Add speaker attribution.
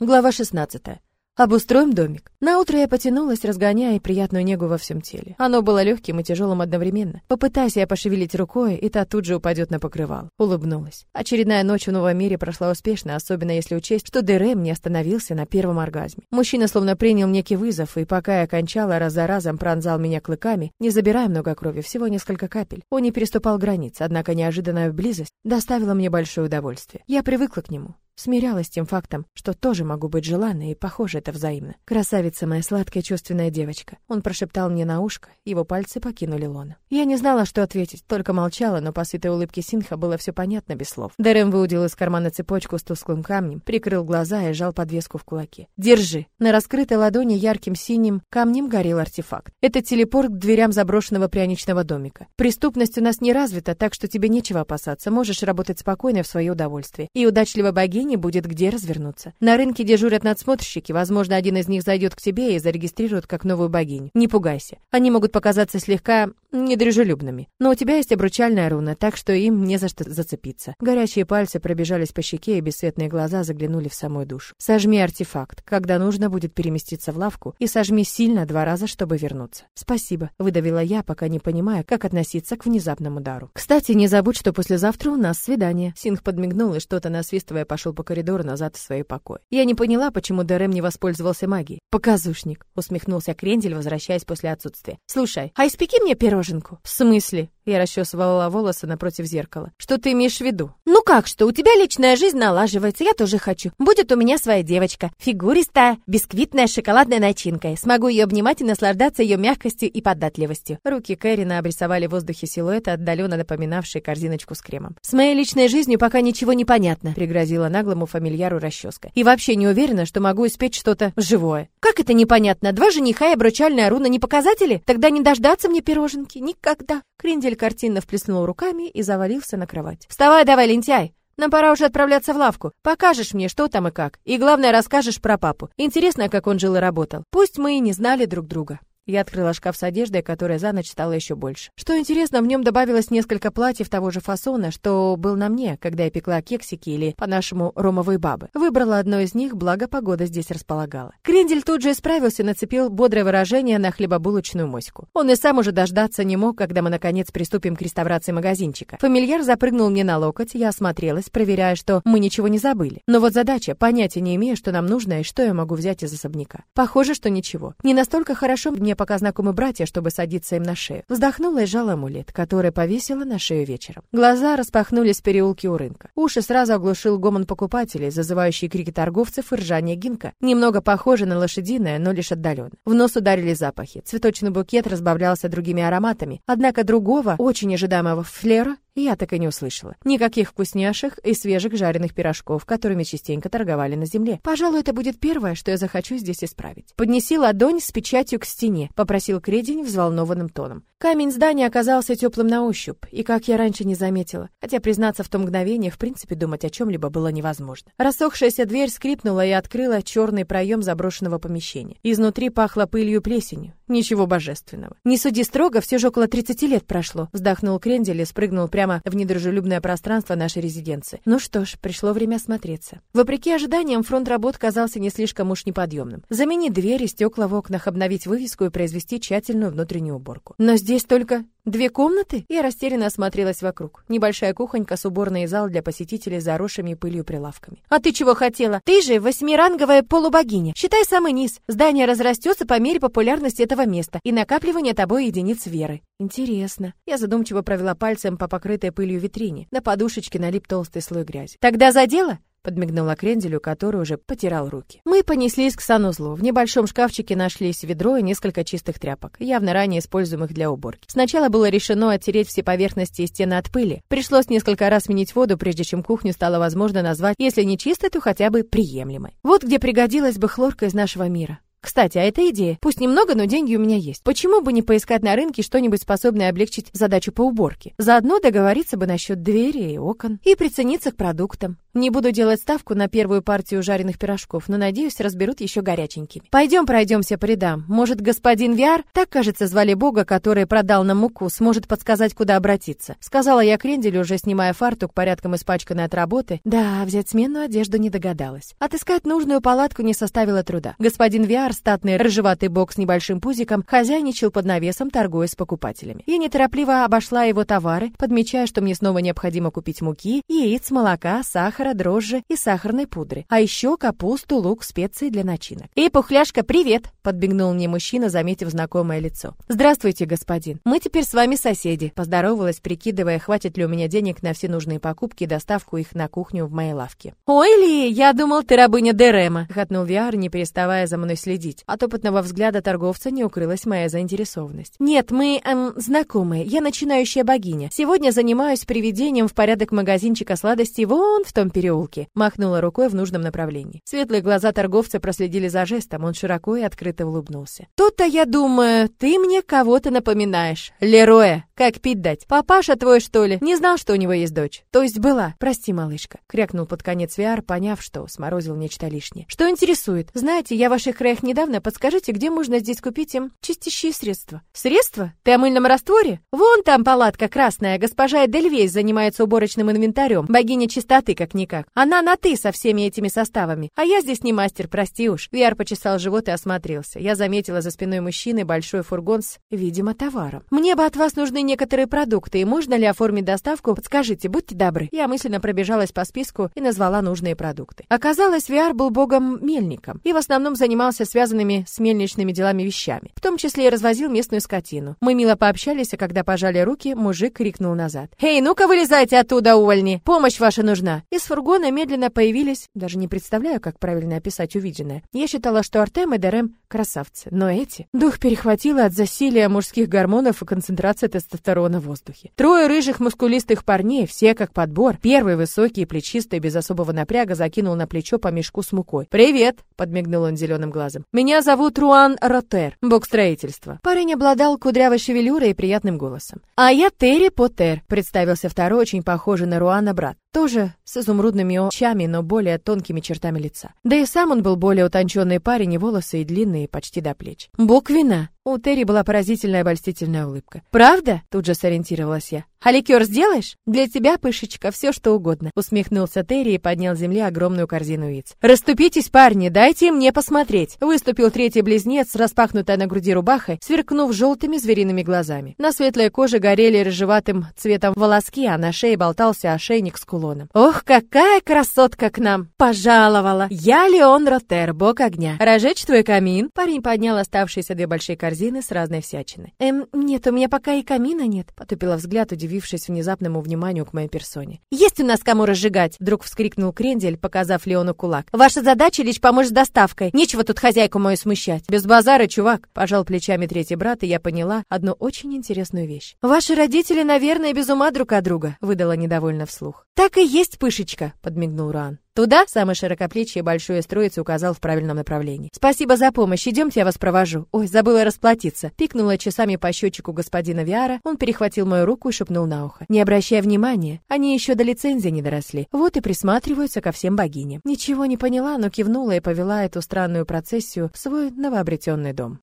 Speaker 1: Глава 16. Обустроим домик. На утро я потянулась, разгоняя приятную негу во всем теле. Оно было легким и тяжелым одновременно. Попытайся я пошевелить рукой, и та тут же упадет на покрывал. Улыбнулась. Очередная ночь в новом мире прошла успешно, особенно если учесть, что Дерем не остановился на первом оргазме. Мужчина словно принял некий вызов, и пока я кончала, раз за разом пронзал меня клыками, не забирая много крови, всего несколько капель. Он не переступал границ, однако неожиданная близость доставила мне большое удовольствие. Я привыкла к нему. Смирялась с тем фактом, что тоже могу быть желанной, и, похоже, это взаимно. «Красавица моя сладкая чувственная девочка». Он прошептал мне на ушко, его пальцы покинули лона. Я не знала, что ответить, только молчала, но по сытой улыбке Синха было все понятно без слов. Дэрэм выудил из кармана цепочку с тусклым камнем, прикрыл глаза и сжал подвеску в кулаке. «Держи». На раскрытой ладони ярким синим камнем горел артефакт. Это телепорт к дверям заброшенного пряничного домика. Преступность у нас не развита, так что тебе нечего опасаться, можешь работать спокойно в свое удовольствие. И удачливо богиня не будет где развернуться. На рынке дежурят надсмотрщики, возможно, один из них зайдет к тебе и зарегистрирует как новую богиню. Не пугайся. Они могут показаться слегка недружелюбными. Но у тебя есть обручальная руна, так что им не за что зацепиться. Горячие пальцы пробежались по щеке, и бесцветные глаза заглянули в самую душу. Сожми артефакт, когда нужно будет переместиться в лавку, и сожми сильно два раза, чтобы вернуться. Спасибо, выдавила я, пока не понимая, как относиться к внезапному удару. Кстати, не забудь, что послезавтра у нас свидание. Синх подмигнул и что-то насвистывая пошел по коридору назад в свои покои. Я не поняла, почему Дэрэм не воспользовался магией. Показушник, усмехнулся Крендель, возвращаясь после отсутствия. Слушай, а испеки мне пироженку. В смысле? Я расчесывала волосы напротив зеркала. Что ты имеешь в виду? Ну как что, у тебя личная жизнь налаживается, я тоже хочу. Будет у меня своя девочка, фигуристая, бисквитная с шоколадной начинкой. Смогу ее обнимать и наслаждаться ее мягкостью и податливостью. Руки Кэрина обрисовали в воздухе силуэты, отдаленно напоминавшие корзиночку с кремом. С моей личной жизнью пока ничего не понятно, пригрозила наглому фамильяру расческа. И вообще не уверена, что могу испечь что-то живое. Как это непонятно? Два жениха и обручальная руна не показатели? Тогда не дождаться мне пироженки никогда. Крендель картинно вплеснул руками и завалился на кровать. «Вставай давай, лентяй! Нам пора уже отправляться в лавку. Покажешь мне, что там и как. И главное, расскажешь про папу. Интересно, как он жил и работал. Пусть мы и не знали друг друга». Я открыла шкаф с одеждой, которая за ночь стала еще больше. Что интересно, в нем добавилось несколько платьев того же фасона, что был на мне, когда я пекла кексики или, по-нашему, ромовые бабы. Выбрала одно из них, благо погода здесь располагала. Крендель тут же исправился и нацепил бодрое выражение на хлебобулочную моську. Он и сам уже дождаться не мог, когда мы, наконец, приступим к реставрации магазинчика. Фамильяр запрыгнул мне на локоть, я осмотрелась, проверяя, что мы ничего не забыли. Но вот задача, понятия не имея, что нам нужно и что я могу взять из особняка. Похоже, что ничего. Не настолько хорошо мне пока знакомы братья, чтобы садиться им на шею. Вздохнула и сжала амулет, который повесила на шею вечером. Глаза распахнулись в переулке у рынка. Уши сразу оглушил гомон покупателей, зазывающие крики торговцев и ржание гинка. Немного похоже на лошадиное, но лишь отдаленно. В нос ударили запахи. Цветочный букет разбавлялся другими ароматами, однако другого, очень ожидаемого флера я так и не услышала. Никаких вкусняшек и свежих жареных пирожков, которыми частенько торговали на земле. Пожалуй, это будет первое, что я захочу здесь исправить. Поднеси ладонь с печатью к стене, попросил Кредень взволнованным тоном. Камень здания оказался теплым на ощупь, и как я раньше не заметила, хотя признаться в том мгновении, в принципе, думать о чем-либо было невозможно. Рассохшаяся дверь скрипнула и открыла черный проем заброшенного помещения. Изнутри пахло пылью и плесенью. Ничего божественного. Не суди строго, все же около 30 лет прошло. Вздохнул Крендель и спрыгнул прямо в недружелюбное пространство нашей резиденции. Ну что ж, пришло время осмотреться. Вопреки ожиданиям, фронт работ казался не слишком уж неподъемным. Заменить двери, стекла в окнах, обновить вывеску и произвести тщательную внутреннюю уборку. Но здесь только Две комнаты? Я растерянно осмотрелась вокруг. Небольшая кухонька с уборной и зал для посетителей заросшими пылью прилавками. А ты чего хотела? Ты же восьмиранговая полубогиня. Считай самый низ. Здание разрастется по мере популярности этого места и накапливания тобой единиц веры. Интересно. Я задумчиво провела пальцем по покрытой пылью витрине. На подушечке налип толстый слой грязи. Тогда за дело? Подмигнула Кренделю, который уже потирал руки. Мы понеслись к санузлу. В небольшом шкафчике нашлись ведро и несколько чистых тряпок, явно ранее используемых для уборки. Сначала было решено оттереть все поверхности и стены от пыли. Пришлось несколько раз сменить воду, прежде чем кухню стало возможно назвать, если не чистой, то хотя бы приемлемой. Вот где пригодилась бы хлорка из нашего мира. Кстати, а это идея. Пусть немного, но деньги у меня есть. Почему бы не поискать на рынке что-нибудь способное облегчить задачу по уборке? Заодно договориться бы насчет двери и окон и прицениться к продуктам. Не буду делать ставку на первую партию жареных пирожков, но, надеюсь, разберут еще горяченькими. Пойдем пройдемся по рядам. Может, господин Виар, так, кажется, звали бога, который продал нам муку, сможет подсказать, куда обратиться. Сказала я Кренделю, уже снимая фартук, порядком испачканный от работы. Да, взять сменную одежду не догадалась. Отыскать нужную палатку не составило труда. Господин Виар, статный рыжеватый бог с небольшим пузиком, хозяйничал под навесом, торгуя с покупателями. Я неторопливо обошла его товары, подмечая, что мне снова необходимо купить муки, яиц, молока, сахара, дрожжи и сахарной пудры, а еще капусту, лук, специи для начинок. «Эй, пухляшка, привет!» — подбегнул мне мужчина, заметив знакомое лицо. «Здравствуйте, господин. Мы теперь с вами соседи», — поздоровалась, прикидывая, хватит ли у меня денег на все нужные покупки и доставку их на кухню в моей лавке. «Ой, Ли, я думал, ты рабыня Дерема», — хотнул Виар, не переставая за мной следить. От опытного взгляда торговца не укрылась моя заинтересованность. «Нет, мы, эм, знакомые. Я начинающая богиня. Сегодня занимаюсь приведением в порядок магазинчика сладостей вон в том переулке», — махнула рукой в нужном направлении. Светлые глаза торговца проследили за жестом, он широко и открыто улыбнулся. «Тут-то, я думаю, ты мне кого-то напоминаешь. Лероя, как пить дать? Папаша твой, что ли? Не знал, что у него есть дочь? То есть была? Прости, малышка», — крякнул под конец Виар, поняв, что сморозил нечто лишнее. «Что интересует? Знаете, я в ваших краях недавно. Подскажите, где можно здесь купить им чистящие средства?» «Средства? Ты о мыльном растворе? Вон там палатка красная. Госпожа Эдельвейс занимается уборочным инвентарем. Богиня чистоты, как-никак. Она на «ты» со всеми этими составами. А я здесь не мастер, прости уж». Виар почесал живот и осмотрелся. Я заметила за спиной мужчины большой фургон с, видимо, товаром. «Мне бы от вас нужны некоторые продукты, и можно ли оформить доставку? Подскажите, будьте добры». Я мысленно пробежалась по списку и назвала нужные продукты. Оказалось, Виар был богом-мельником и в основном занимался связанными с мельничными делами вещами. В том числе и развозил местную скотину. Мы мило пообщались, а когда пожали руки, мужик крикнул назад. «Эй, ну-ка вылезайте оттуда, увольни! Помощь ваша нужна!» Из фургона медленно появились, даже не представляю, как правильно описать увиденное. Я считала, что Артем и Дерем красавцы, но эти... Дух перехватило от засилия мужских гормонов и концентрации тестостерона в воздухе. Трое рыжих мускулистых парней, все как подбор. Первый высокий плечистый, без особого напряга, закинул на плечо по мешку с мукой. «Привет!» — подмигнул он зеленым глазом. «Меня зовут Руан Ротер, бог строительства». Парень обладал кудрявой шевелюрой и приятным голосом. «А я Терри Поттер», — представился второй, очень похожий на Руана брат. Тоже с изумрудными очами, но более тонкими чертами лица. Да и сам он был более утонченный парень, и волосы и длинные, почти до плеч. «Бог вина!» У Терри была поразительная обольстительная улыбка. «Правда?» — тут же сориентировалась я. «А ликер сделаешь? Для тебя, пышечка, все что угодно», — усмехнулся Терри и поднял с земли огромную корзину яиц. «Расступитесь, парни, дайте мне посмотреть!» Выступил третий близнец с на груди рубахой, сверкнув желтыми звериными глазами. На светлой коже горели рыжеватым цветом волоски, а на шее болтался ошейник с кулоном. «Ох, какая красотка к нам! Пожаловала! Я Леон Ротер, бог огня! Разжечь твой камин?» Парень поднял оставшиеся две большие корзины с разной всячиной. «Эм, нет, у меня пока и камина нет», — потупила взгляд, удивившись внезапному вниманию к моей персоне. «Есть у нас кому разжигать!» — вдруг вскрикнул Крендель, показав Леону кулак. «Ваша задача лишь помочь с доставкой. Нечего тут хозяйку мою смущать». «Без базара, чувак!» — пожал плечами третий брат, и я поняла одну очень интересную вещь. «Ваши родители, наверное, без ума друг от друга», — выдала недовольно вслух. «Так и есть, пышечка!» — подмигнул Руан. «Туда?» — самый широкоплечий большой строиц указал в правильном направлении. «Спасибо за помощь, идемте, я вас провожу». «Ой, забыла расплатиться». Пикнула часами по счетчику господина Виара, он перехватил мою руку и шепнул на ухо. «Не обращай внимания, они еще до лицензии не доросли. Вот и присматриваются ко всем богиням». Ничего не поняла, но кивнула и повела эту странную процессию в свой новообретенный дом.